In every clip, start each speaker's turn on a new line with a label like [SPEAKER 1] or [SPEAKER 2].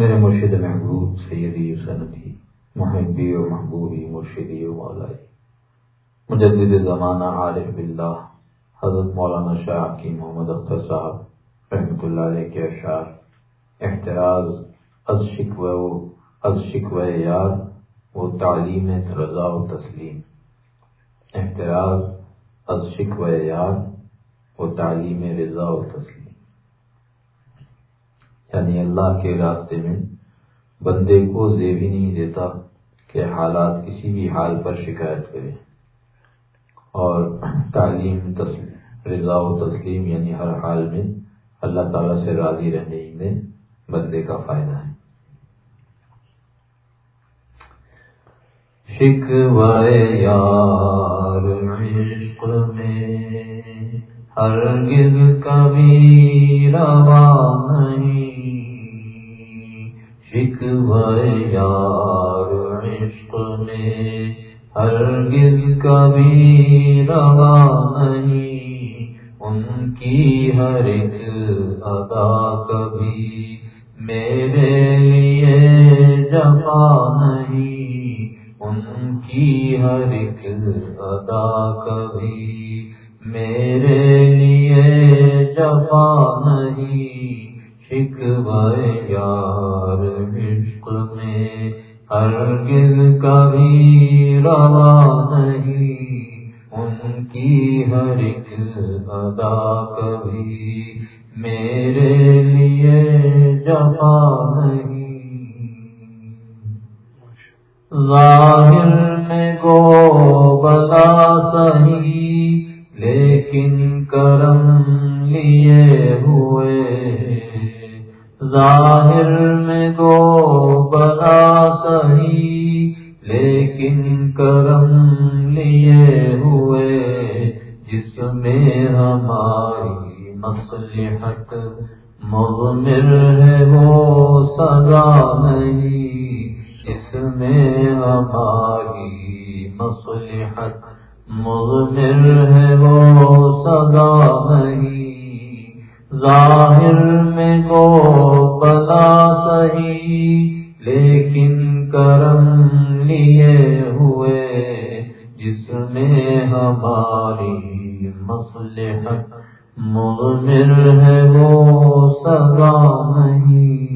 [SPEAKER 1] میرے مرشد محبوب سیدی سنتی محبی و محبوبی مرشدی و مولائی۔ مجدد زمانہ عارف باللہ، حضرت مولانا شاہ کی محمد اختر صاحب رحمۃ اللہ علیہ کے اشعار۔ احتراز، از شکو از شکو یاد و تعلیم رضا و تسلیم۔ احتراز، از شکو یاد و تعلیم رضا و تسلیم۔ یعنی اللہ کے راستے میں بندے کو زیبی نہیں دیتا کہ حالات کسی بھی حال پر شکایت کرے۔ اور تعلیم رضا و تسلیم یعنی ہر حال میں اللہ تعالیٰ سے راضی رہنے ہی میں بندے کا فائدہ ہے۔ یار، عشق میں ہرگز کبھی روا نہیں۔ یار عشق میں، ہرگز کبھی روا نہیں۔ ان کی ہر ایک ادا کبھی میرے لیے جفا نہیں۔ ان کی ہر ایک ادا کبھی میرے لیے جفا نہیں۔ یار عشق میں ہرگز کبھی روا نہیں۔ ان کی ہر ایک ادا کبھی میرے لیے جفا نہیں۔ ظاہر میں گو بلا سہی لیکن کرم لیے ہوئے ظاہر میں گو بنا سہی، لیکن کرم لیے ہوئے، جس میں ہماری مصلحت مغمر ہے، وہ سزا نہیں۔ جس میں ہماری مصلحت مغمر ہے، وہ سزا نہیں۔ ظاہر میں کو بنا سہی لیکن کرم لیے ہوئے، جس میں ہماری مسلحت مغمر ہے، وہ سگا نہیں۔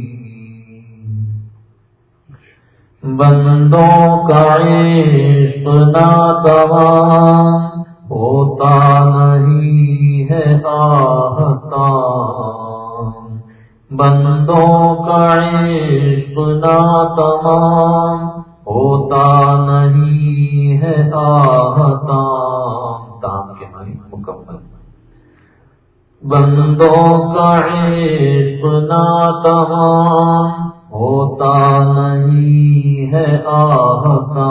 [SPEAKER 1] بندوں کا عشق ناتوان ہوتا نہیں۔ ہے آہتا بندوں کا عشق تمام ہوتا نہیں ہے آہتا تام کے معنی مکمل بندوں کا عشق تمام ہوتا نہیں ہے آہتا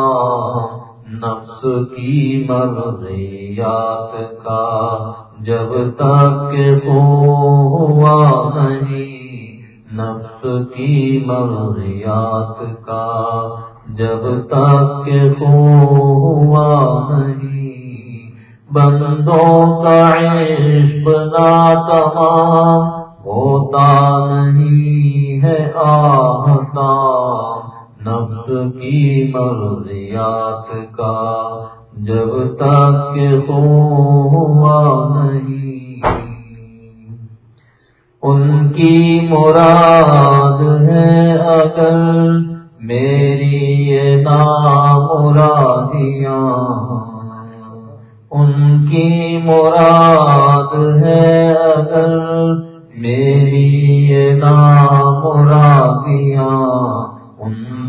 [SPEAKER 1] نفس کی مرضیات کا جب تک ہوا نہیں، نفس کی مرضیات کا جب تک ہوا نہیں۔ بندوں کا عشق تمام ہوتا نہیں ہے آہتا نفس کی مرضیات کا جب تک ہوا نہیں۔ ان کی مراد ہے اگر میری یہ نام مرادیاں ان کی مراد ہے اگر میری یہ نام مرادیاں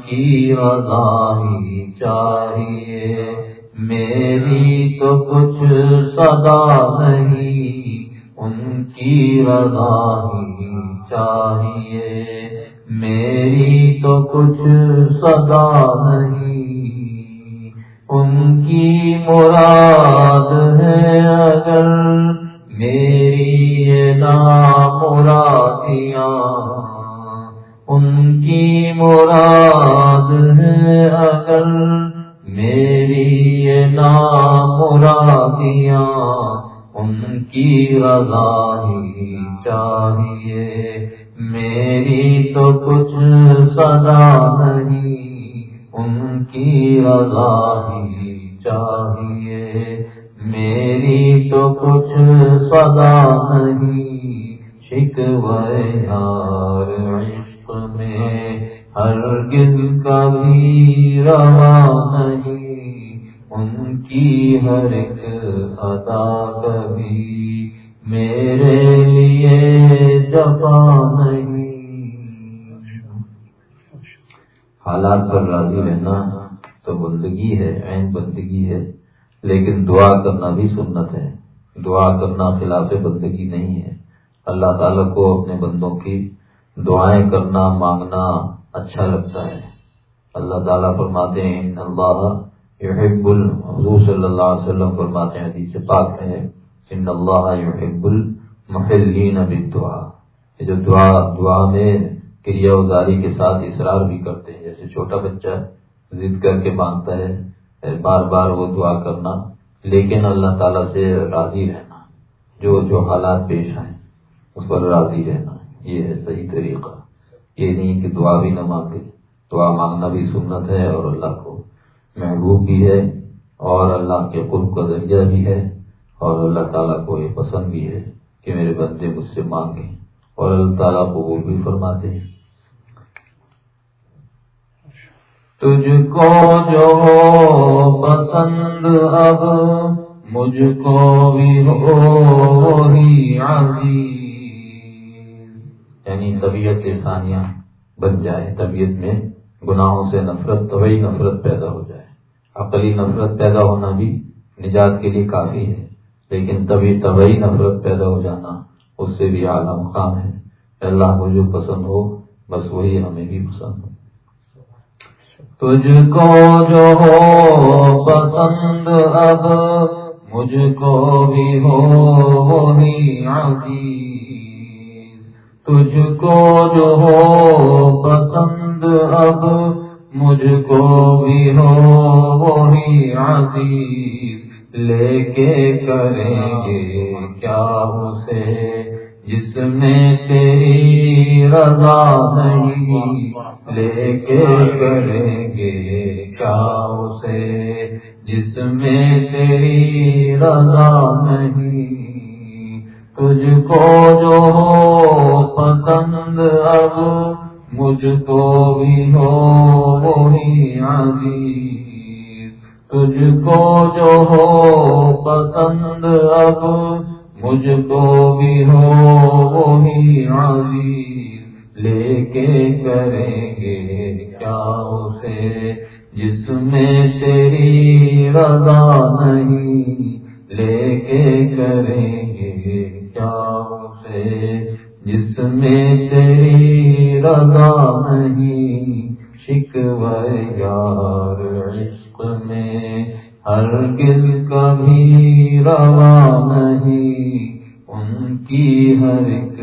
[SPEAKER 1] کی رضا ہی چاہیے۔ میری تو کچھ صدا نہیں، ان کی رضا ہی چاہیے۔ میری تو کچھ صدا نہیں، ان کی مراد ہے اگر میری نام مرادیاں ان کی مراد ہے اگر میری یہ نام مرادیاں ان کی رضا ہی چاہیے، میری تو کچھ سدا نہیں، ان کی رضا ہی چاہیے، میری تو کچھ سدا نہیں یار عشق میں ہر گل کبھی روا نہیں ان کی ہر ایک ادا کبھی میرے لیے جفا نہیں۔ حالات پر راضی رہنا تو بندگی ہے، عین بندگی ہے، لیکن دعا کرنا بھی سنت ہے۔ دعا کرنا خلاف بندگی نہیں ہے۔ اللہ تعالیٰ کو اپنے بندوں کی دعائیں کرنا، مانگنا اچھا لگتا ہے۔ اللہ تعالیٰ فرماتے ہیں اللہ یحب حضور صلی اللہ علیہ وسلم فرماتے ہیں، حدیث پاک ہے، ان اللہ يحب المحلین بالدعا یہ جو دعا دعا میں کریا ازاری کے ساتھ اصرار بھی کرتے ہیں۔ جیسے چھوٹا بچہ ضد کر کے مانگتا ہے، بار بار وہ دعا کرنا، لیکن اللہ تعالیٰ سے راضی رہنا، جو جو حالات پیش آئیں، اس پر راضی رہنا، یہ ہے صحیح طریقہ۔ یہ نہیں کہ دعا بھی نہ مانگے۔ دعا مانگنا بھی سنت ہے اور اللہ کو محبوب بھی ہے اور اللہ کے قرب کا ذریعہ بھی ہے اور اللہ تعالیٰ کو یہ پسند بھی ہے کہ میرے بندے مجھ سے مانگیں اور اللہ تعالیٰ کو وہ بھی فرماتے ہیں۔ تجھ کو جو پسند اب، مجھ کو بھی ہو یعنی طبیعت ثانیہ بن جائے، طبیعت میں گناہوں سے نفرت طبی نفرت پیدا ہو جائے۔ عقلی نفرت پیدا ہونا بھی نجات کے لیے کافی ہے، لیکن تبھی طبی نفرت پیدا ہو جانا اس سے بھی اعلیٰ مقام ہے۔ اللہ کو جو پسند ہو، بس وہی ہمیں بھی پسند ہو۔ تجھ کو جو ہو، پسند اب مجھ کو بھی ہو، وہی عزیز تجھ کو جو ہو پسند اب مجھ کو بھی ہو وہی عزیز۔ لے کے کریں گے کیا اسے؟ جس میں تیری رضا نہیں۔ لے کے کریں گے کیا اسے؟ جس میں تیری رضا نہیں۔ تجھ کو جو ہو پسند اب مجھ کو بھی ہو وہی عزیز تجھ کو جو ہو پسند اب مجھ کو بھی ہو وہی عزیز لے کے کریں گے کیا اسے جس میں تیری رضا نہیں لے کے کریں گے کیا اسے جس میں تیری رضا نہیں شکو یار عشق میں ہر گل کبھی روا نہیں ان کی ہر ایک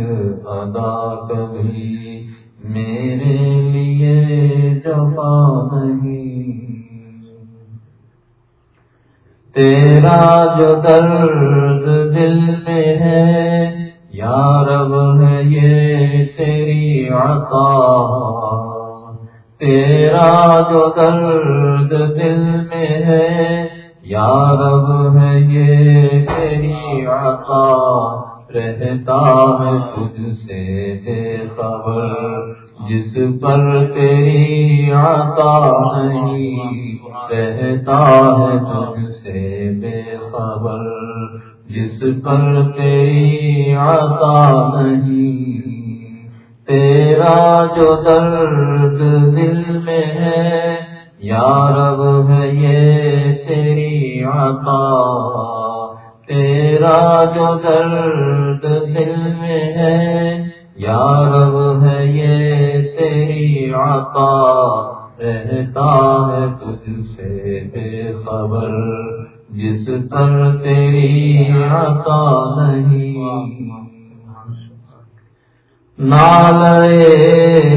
[SPEAKER 1] ادا کبھی میرے لیے جفا نہیں تیرا جو درد دل میں ہے۔ یا رب، ہے یہ تیری عطا۔ تیرا جو درد دل میں ہے، یا رب، ہے یہ تیری عطا۔ رہتا ہے تجھ سے بے خبر، جس پر تیری عطا نہیں۔ رہتا ہے تجھ سے بے خبر جس پر تیری عطا نہیں، تیرا جو درد دل میں ہے، یا رب ہے یہ تیری عطا۔ تیرا جو درد دل میں ہے، یا رب ہے یہ تیری عطا۔ رہتا ہے تجھ سے بے خبر۔ جس پر تیری عطا نہیں۔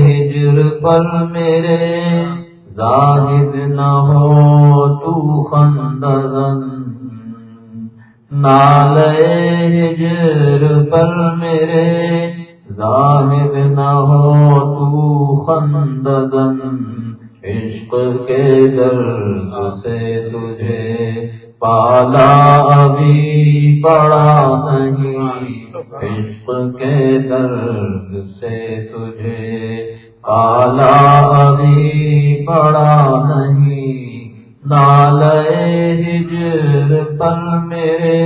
[SPEAKER 1] ہجر پر میرے، زاہد نہ ہو تو خندزن نال ہجر پر میرے، زاہد نہ خنددن عشق کے درد سے تجھے پالا ابھی بڑا نہیں، عشق کے درد سے تجھے پالا ابھی بڑا نہیں۔ نال ہجر پر میرے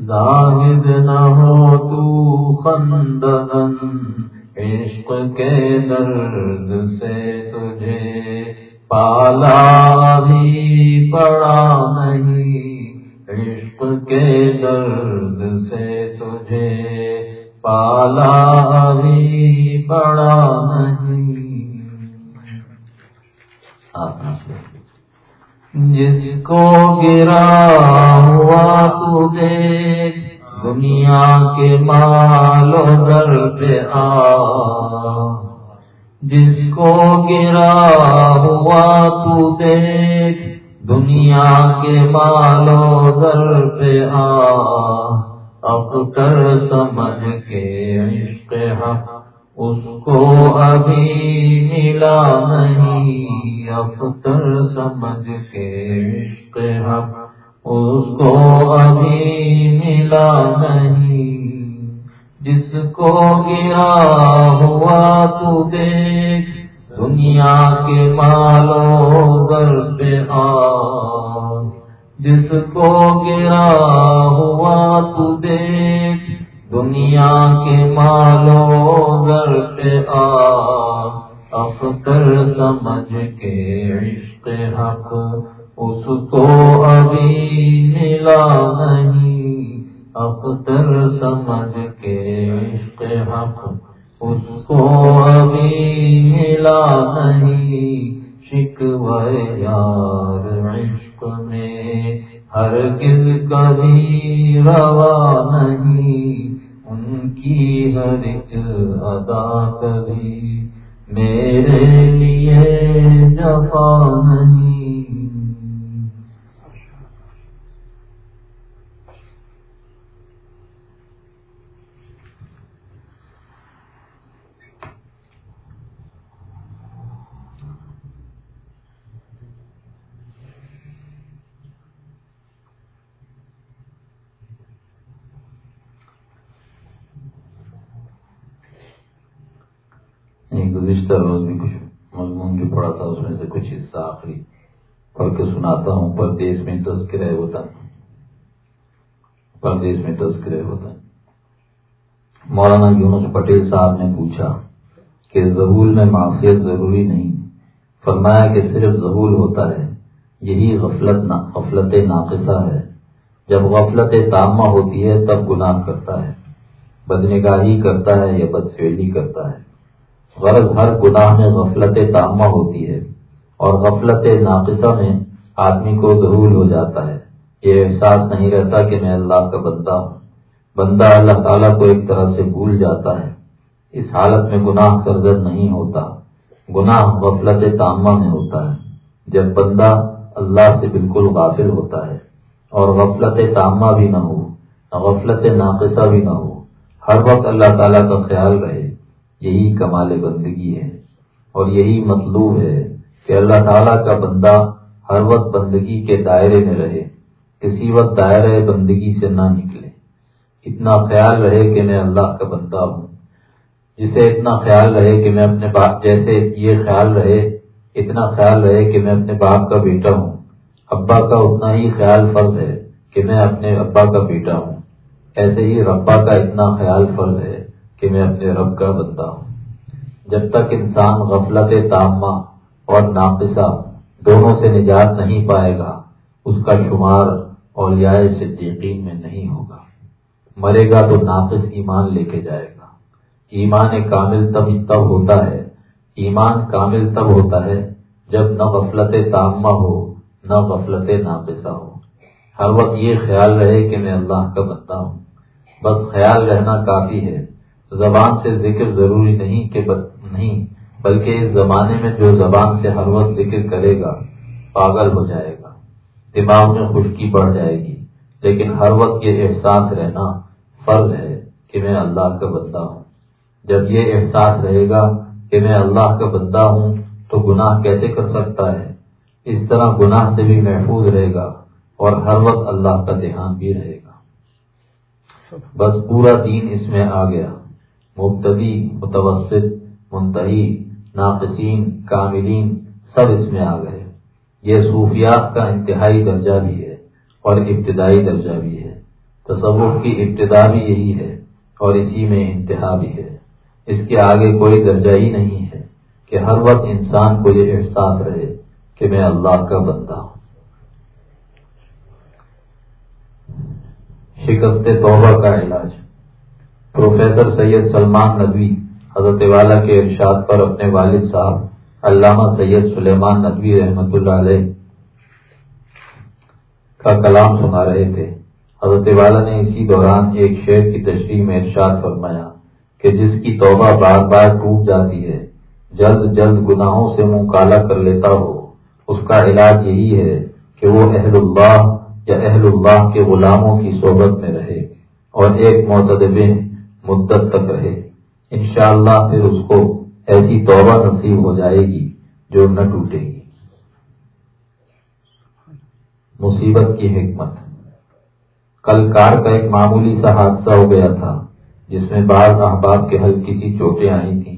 [SPEAKER 1] زاہد نہ ہو تو خندن عشق کے درد سے تجھے پالا بھی پڑا نہیں۔ کے درد سے تجھے پالا بھی پڑا نہیں۔ جس کو گرا ہوا تو دیکھ دنیا کے مالو در پہ آ۔ جس کو گرا ہوا تو دیکھ دنیا کے مالو در پہ آ، اب کر سمجھ کے عشق حق اس کو ابھی ملا نہیں۔ اب کر سمجھ کے عشق حق اس کو ابھی ملا نہیں۔ جس کو گرا ہوا تو دیکھ دنیا کے مالو در پہ آ۔ جس کو گرا ہوا تو دیکھ، دنیا کے مالو در پہ آ۔ اختر سمجھ کے عشق حق اس کو ابھی ملا نہیں۔ اختر سمجھ کے عشق حق اس کو ابھی ملا نہیں۔ شکوے یار عشق میں ہر گز کبھی روا نہیں۔ ان کی ہر ایک ادا کبھی میرے لیے جفا نہیں۔ گزشتہ روز بھی کچھ مضمون جو پڑا تھا، اس میں سے کچھ حصہ آخری پڑھ کے سناتا ہوں، پردیش میں تذکرہ ہوتا پردیش میں تذکرہ ہوتا مولانا یونس پٹیل صاحب نے پوچھا کہ ظہول میں معاشیت ضروری نہیں، فرمایا کہ صرف ظہول ہوتا ہے، یہی غفلت غفلت ناقصہ ہے۔ جب غفلت تامہ ہوتی ہے، تب گناہ کرتا ہے۔ بدنگاہی کرتا ہے یا بدفیلی کرتا ہے۔ غرض ہر گناہ میں غفلت تامہ ہوتی ہے اور غفلت ناقصہ میں آدمی کو ظہور ہو جاتا ہے۔ یہ احساس نہیں رہتا کہ میں اللہ کا بندہ ہوں۔ بندہ اللہ تعالیٰ کو ایک طرح سے بھول جاتا ہے۔ اس حالت میں گناہ سرزد نہیں ہوتا۔ گناہ غفلت تامہ میں ہوتا ہے۔ جب بندہ اللہ سے بالکل غافل ہوتا ہے اور غفلت تامہ بھی نہ ہو، غفلت ناقصہ بھی نہ ہو، ہر وقت اللہ تعالیٰ کا خیال رہے۔ یہی کمال بندگی ہے اور یہی مطلوب ہے کہ اللہ تعالیٰ کا بندہ ہر وقت بندگی کے دائرے میں رہے، کسی وقت دائرے بندگی سے نہ نکلے۔ اتنا خیال رہے کہ میں اللہ کا بندہ ہوں۔ جسے اتنا خیال رہے کہ میں اپنے باپ، جیسے یہ خیال رہے، اتنا خیال رہے کہ میں اپنے باپ کا بیٹا ہوں۔ ابا کا اتنا ہی خیال فرض ہے کہ میں اپنے ابا کا بیٹا ہوں۔ ایسے ہی ربا کا اتنا خیال فرض ہے۔ کہ میں اپنے رب کا بندہ ہوں۔ جب تک انسان غفلت تامہ اور ناقصہ دونوں سے نجات نہیں پائے گا، اس کا شمار اور صدیقین میں نہیں ہوگا۔ مرے گا تو ناقص ایمان لے کے جائے گا۔ ایمان کامل تب تب ہوتا ہے۔ ایمان کامل تب ہوتا ہے جب نہ غفلت تامہ ہو، نہ غفلت ناقصہ ہو۔ ہر وقت یہ خیال رہے کہ میں اللہ کا بندہ ہوں۔ بس خیال رہنا کافی ہے۔ زبان سے ذکر ضروری نہیں کہ نہیں، بلکہ اس زمانے میں جو زبان سے ہر وقت ذکر کرے گا، پاگل ہو جائے گا۔ دماغ میں خشکی بڑھ جائے گی۔ لیکن ہر وقت یہ احساس رہنا فرض ہے کہ میں اللہ کا بندہ ہوں۔ جب یہ احساس رہے گا کہ میں اللہ کا بندہ ہوں، تو گناہ کیسے کر سکتا ہے؟ اس طرح گناہ سے بھی محفوظ رہے گا اور ہر وقت اللہ کا دھیان بھی رہے گا۔ بس پورا دین اس میں آ گیا۔ مبتدی، متوسط، منتحی، ناقصین، کاملین، سب اس میں آ گئے۔ یہ صوفیات کا انتہائی درجہ بھی ہے اور ابتدائی درجہ بھی ہے۔ تصوف کی ابتدا بھی یہی ہے اور اسی میں انتہا بھی ہے۔ اس کے آگے کوئی درجہ ہی نہیں ہے کہ ہر وقت انسان کو یہ احساس رہے کہ میں اللہ کا بندہ ہوں۔ شکست توبہ کا علاج۔ پروفیسر سید سلمان ندوی، حضرت والا کے ارشاد پر اپنے والد صاحب، علامہ سید سلیمان ندوی رحمت اللہ علیہ کا کلام سنا رہے تھے۔ حضرت والا نے اسی دوران ایک شعر کی تشریح میں ارشاد فرمایا کہ جس کی توبہ بار بار ٹوٹ جاتی ہے، جلد جلد گناہوں سے منہ کالا کر لیتا ہو۔ اس کا علاج یہی ہے کہ وہ اہل اللہ یا اہل اللہ کے غلاموں کی صحبت میں رہے۔ اور ایک معتدب مدت تک رہے۔ انشاءاللہ پھر اس کو ایسی توبہ نصیب ہو جائے گی جو نہ ٹوٹے گی۔ مصیبت کی حکمت۔ کل کار کا ایک معمولی سا حادثہ ہو گیا تھا، جس میں بعض احباب کے ہلکی سی چوٹیں آئی تھیں۔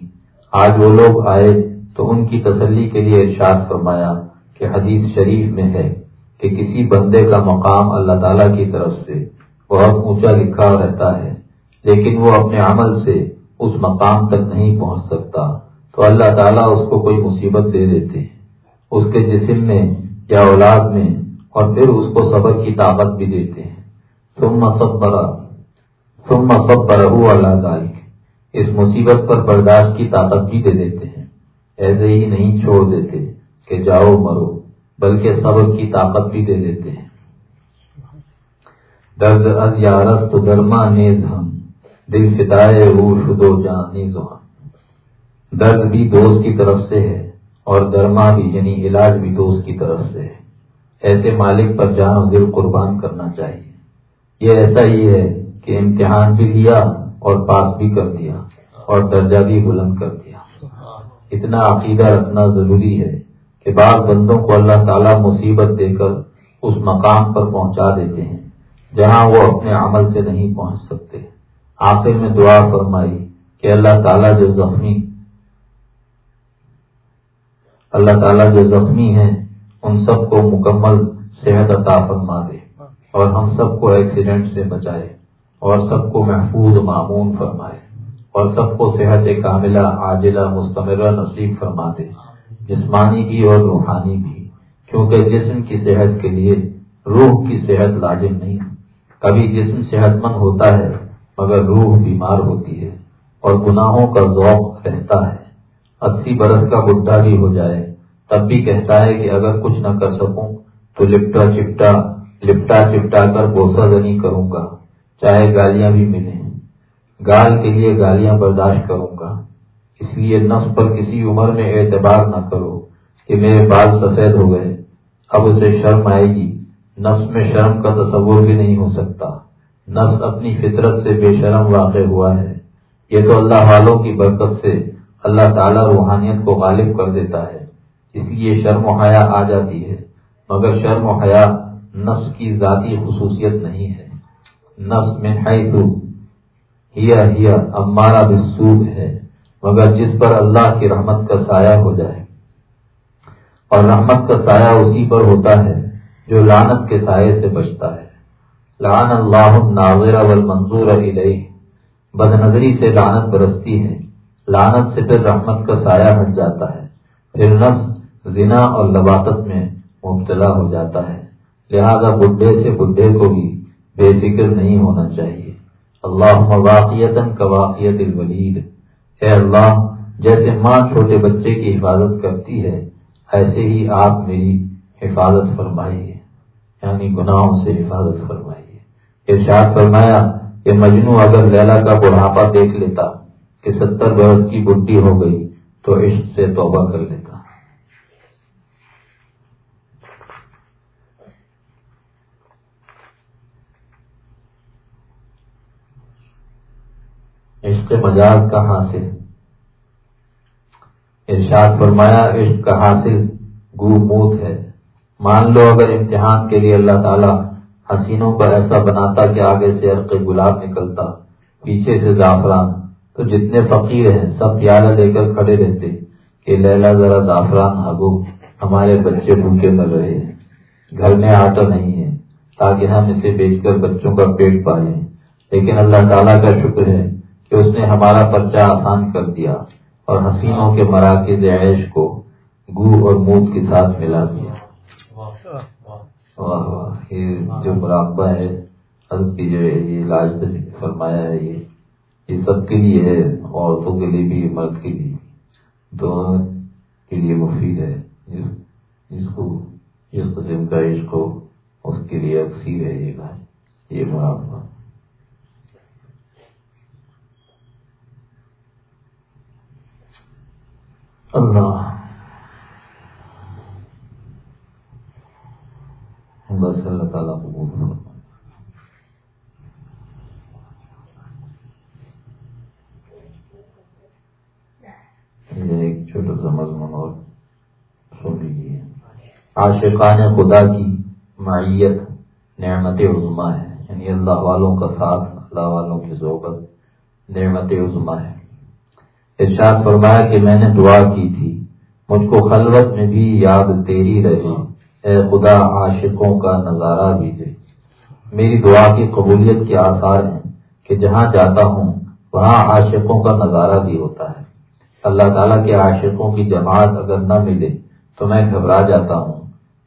[SPEAKER 1] آج وہ لوگ آئے تو ان کی تسلی کے لیے ارشاد فرمایا کہ حدیث شریف میں ہے کہ کسی بندے کا مقام اللہ تعالی کی طرف سے بہت اونچا لکھا رہتا ہے۔ لیکن وہ اپنے عمل سے اس مقام تک نہیں پہنچ سکتا۔ تو اللہ تعالیٰ اس کو کوئی مصیبت دے دیتے ہیں۔ اس کے جسم میں یا اولاد میں، اور پھر اس کو صبر کی طاقت بھی دیتے ہیں۔ ثم صبر ثم صبر اللہ ذالک اس مصیبت پر برداشت کی طاقت بھی دے دیتے ہیں۔ ایسے ہی نہیں چھوڑ دیتے کہ جاؤ مرو، بلکہ صبر کی طاقت بھی دے دیتے ہیں۔ درد از یارست درما نیز ہم۔ دل فدائے روح دو جانی درد بھی دوست کی طرف سے ہے اور درما بھی یعنی علاج بھی دوست کی طرف سے ہے۔ ایسے مالک پر جان و دل قربان کرنا چاہیے۔ یہ ایسا ہی ہے کہ امتحان بھی لیا اور پاس بھی کر دیا اور درجہ بھی بلند کر دیا۔ اتنا عقیدہ رکھنا ضروری ہے کہ بعض بندوں کو اللہ تعالیٰ مصیبت دے کر اس مقام پر پہنچا دیتے ہیں جہاں وہ اپنے عمل سے نہیں پہنچ سکتے۔ آخر میں دعا فرمائی کہ اللہ تعالیٰ جو زخمی اللہ تعالیٰ جو زخمی ہیں، ان سب کو مکمل صحت عطا فرما دے اور ہم سب کو ایکسیڈنٹ سے بچائے اور سب کو محفوظ معمون فرمائے اور سب کو صحت کاملہ، عاجلہ، مستمرہ نصیب فرما دے، جسمانی بھی اور روحانی بھی، کیونکہ جسم کی صحت کے لیے روح کی صحت لازم نہیں۔ کبھی جسم صحت مند ہوتا ہے مگر روح بیمار ہوتی ہے اور گناہوں کا ذوق رہتا ہے۔ اسی برس کا بڈھا بھی ہو جائے، تب بھی کہتا ہے کہ اگر کچھ نہ کر سکوں تو لپٹا چپٹا لپٹا چپٹا کر بوسا زنی کروں گا، چاہے گالیاں بھی ملیں۔ گال کے لیے گالیاں برداشت کروں گا۔ اس لیے نفس پر کسی عمر میں اعتبار نہ کرو کہ میرے بال سفید ہو گئے۔ اب اسے شرم آئے گی۔ نفس میں شرم کا تصور بھی نہیں ہو سکتا۔ نفس اپنی فطرت سے بے شرم واقع ہوا ہے۔ یہ تو اللہ والوں کی برکت سے اللہ تعالیٰ روحانیت کو غالب کر دیتا ہے۔ اس لیے شرم و حیا آ جاتی ہے۔ مگر شرم و حیا نفس کی ذاتی خصوصیت نہیں ہے۔ نفس میں ہیا ہیا امارا بسوب ہے۔ مگر جس پر اللہ کی رحمت کا سایہ ہو جائے۔ اور رحمت کا سایہ اسی پر ہوتا ہے جو لانت کے سائے سے بچتا ہے۔ لان اللہ ناظر منظور علیہ بد نظری سے لانت برستی ہے۔ لانت سے پھر رحمت کا سایہ ہٹ جاتا ہے۔ پھر نفس زنا اور لباطت میں مبتلا ہو جاتا ہے۔ لہذا بڈھے سے بڈھے کو بھی بے فکر نہیں ہونا چاہیے۔ اللہ واقعیت کا الولید۔ اے اللہ، جیسے ماں چھوٹے بچے کی حفاظت کرتی ہے، ایسے ہی آپ میری حفاظت فرمائیے۔ یعنی گناہوں سے حفاظت فرمائیے۔ ارشاد فرمایا کہ مجنو اگر لیلا کا بڑھاپا دیکھ لیتا کہ ستر برس کی بڈی ہو گئی تو عشق سے توبہ کر لیتا۔ عشق مجاز کا حاصل۔ ارشاد فرمایا، عشق کا حاصل گو موت ہے۔ مان لو اگر امتحان کے لیے اللہ تعالیٰ حسینوں کو ایسا بناتا کہ آگے سے عرق گلاب نکلتا، پیچھے سے زعفران۔ تو جتنے فقیر ہیں، سب پیالہ لے کر کھڑے رہتے کہ لیلا ذرا زعفران ہگو ہمارے بچے بھوکے مر رہے ہیں۔ گھر میں آٹا نہیں ہے، تاکہ ہم اسے بیچ کر بچوں کا پیٹ پالیں۔ لیکن اللہ تعالیٰ کا شکر ہے کہ اس نے ہمارا پرچہ آسان کر دیا اور حسینوں کے مراکز عیش کو گو اور موت کے ساتھ ملا دیا۔ یہ جو مراقبہ ہے، حضرت کی جو یہ علاج فرمایا ہے، یہ یہ سب کے لیے ہے، عورتوں کے لیے بھی، مرد کے لیے دونوں کے لیے مفید ہے، جس کو، جس قسم کا عشق ہو، اس کے لیے اکثیر ہے یہ بھائی یہ مراقبہ اللہ۔ بس اللہ تعالیٰ کو ایک چھوٹا سا مضمون اور سن لیجیے عاشقان خدا کی معیت، نعمت عظما ہے۔ یعنی اللہ والوں کا ساتھ، اللہ والوں کی صحبت نعمت عظما ہے۔ ارشاد فرمایا کہ میں نے دعا کی تھی، مجھ کو خلوت میں بھی یاد تیری رہی۔ اے خدا عاشقوں کا نظارہ بھی دے۔ میری دعا کی قبولیت کے آثار ہیں کہ جہاں جاتا ہوں، وہاں عاشقوں کا نظارہ بھی ہوتا ہے۔ اللہ تعالیٰ کے عاشقوں کی جماعت اگر نہ ملے تو میں گھبرا جاتا ہوں۔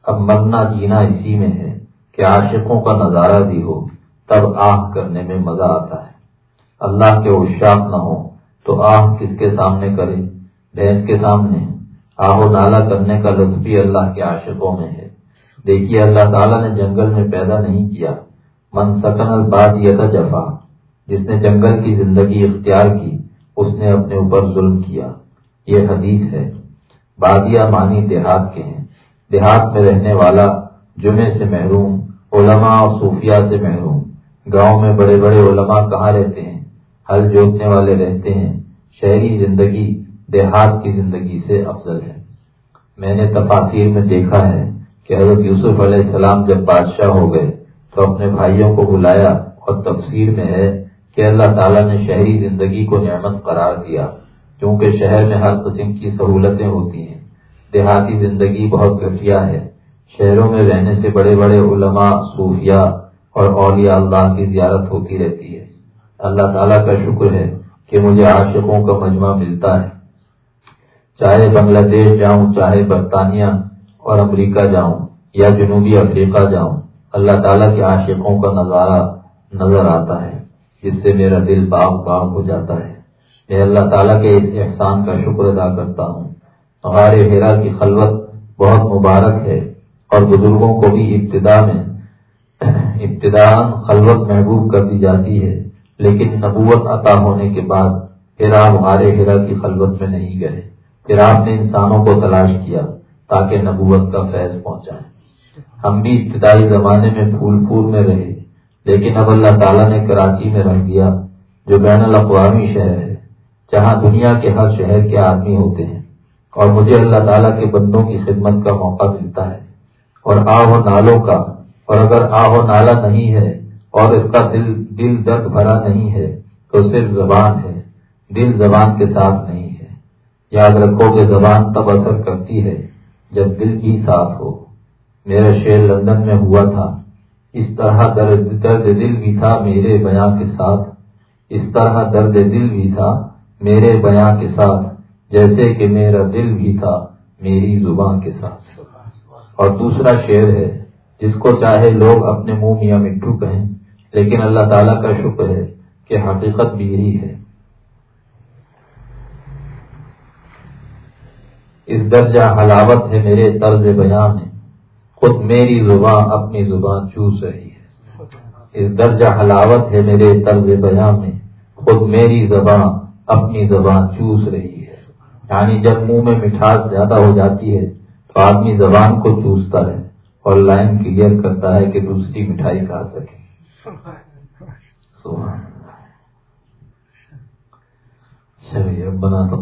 [SPEAKER 1] اب مرنا جینا اسی میں ہے کہ عاشقوں کا نظارہ بھی ہو، تب آہ کرنے میں مزہ آتا ہے۔ اللہ کے اشاق نہ ہو تو آہ کس کے سامنے کرے؟ بھینس کے سامنے۔ آہو نالا کرنے کا لطف بھی اللہ کے عاشقوں میں ہے۔ دیکھیے، اللہ تعالیٰ نے جنگل میں پیدا نہیں کیا۔ من سکن الباد جفا، جس نے جنگل کی زندگی اختیار کی، اس نے اپنے اوپر ظلم کیا۔ یہ حدیث ہے۔ بادیا مانی دیہات کے ہیں۔ دیہات میں رہنے والا جمعے سے محروم، علماء اور صوفیہ سے محروم۔ گاؤں میں بڑے بڑے علماء کہاں رہتے ہیں؟ ہل جوتنے والے رہتے ہیں۔ شہری زندگی دیہات کی زندگی سے افضل ہے۔ میں نے تفاصیر میں دیکھا ہے۔ کہ حضرت یوسف علیہ السلام جب بادشاہ ہو گئے تو اپنے بھائیوں کو بلایا اور تفسیر میں ہے کہ اللہ تعالیٰ نے شہری زندگی کو نعمت قرار دیا کیونکہ شہر میں ہر قسم کی سہولتیں ہوتی ہیں۔ دیہاتی زندگی بہت گھٹیا ہے۔ شہروں میں رہنے سے بڑے بڑے علماء صوفیہ اور اولیاء اللہ کی زیارت ہوتی رہتی ہے۔ اللہ تعالیٰ کا شکر ہے کہ مجھے عاشقوں کا مجمع ملتا ہے۔ چاہے بنگلہ دیش جاؤں، چاہے برطانیہ اور امریکہ جاؤں یا جنوبی افریقہ جاؤں، اللہ تعالیٰ کے عاشقوں کا نظارہ نظر آتا ہے، جس سے میرا دل باغ باغ ہو جاتا ہے۔ میں اللہ تعالیٰ کے اس احسان کا شکر ادا کرتا ہوں۔ غار ہیرا کی خلوت بہت مبارک ہے اور بزرگوں کو بھی ابتدا میں ابتدا خلوت محبوب کر دی جاتی ہے، لیکن نبوت عطا ہونے کے بعد ہیرا غار ہیرا کی خلوت میں نہیں گئے۔ پھر آپ نے انسانوں کو تلاش کیا۔ تاکہ نبوت کا فیض پہنچائے ہم بھی ابتدائی زمانے میں پھول پھول میں رہے، لیکن اب اللہ تعالیٰ نے کراچی میں رکھ دیا، جو بین الاقوامی شہر ہے، جہاں دنیا کے ہر شہر کے آدمی ہوتے ہیں۔ اور مجھے اللہ تعالیٰ کے بندوں کی خدمت کا موقع ملتا ہے۔ اور آہ و نالوں کا، اور اگر آہ و نالا نہیں ہے، اور اس کا دل دل درد بھرا نہیں ہے، تو صرف زبان ہے، دل زبان کے ساتھ نہیں ہے۔ یاد رکھو کہ زبان تب اثر کرتی ہے جب دل بھی ساتھ ہو۔ میرا شعر لندن میں ہوا تھا۔ اس طرح درد درد دل بھی تھا میرے بیاں کے ساتھ۔ اس طرح درد دل بھی تھا میرے بیاں کے ساتھ۔ جیسے کہ میرا دل بھی تھا میری زبان کے ساتھ۔ اور دوسرا شعر ہے، جس کو چاہے لوگ اپنے منہ میاں مٹھو کہیں، لیکن اللہ تعالیٰ کا شکر ہے کہ حقیقت بھی یہی ہے۔ اس درجہ حلاوت ہے میرے طرز بیان میں خود میری زبان اپنی زبان چوس رہی ہے۔ اس درجہ حلاوت ہے میرے طرز بیان میں۔ خود میری زبان اپنی زبان چوس رہی ہے۔ یعنی جب منہ میں مٹھاس زیادہ ہو جاتی ہے تو آدمی زبان کو چوستا ہے اور لائن کلیئر کرتا ہے کہ دوسری مٹھائی کھا سکے۔ چلیے بنا تو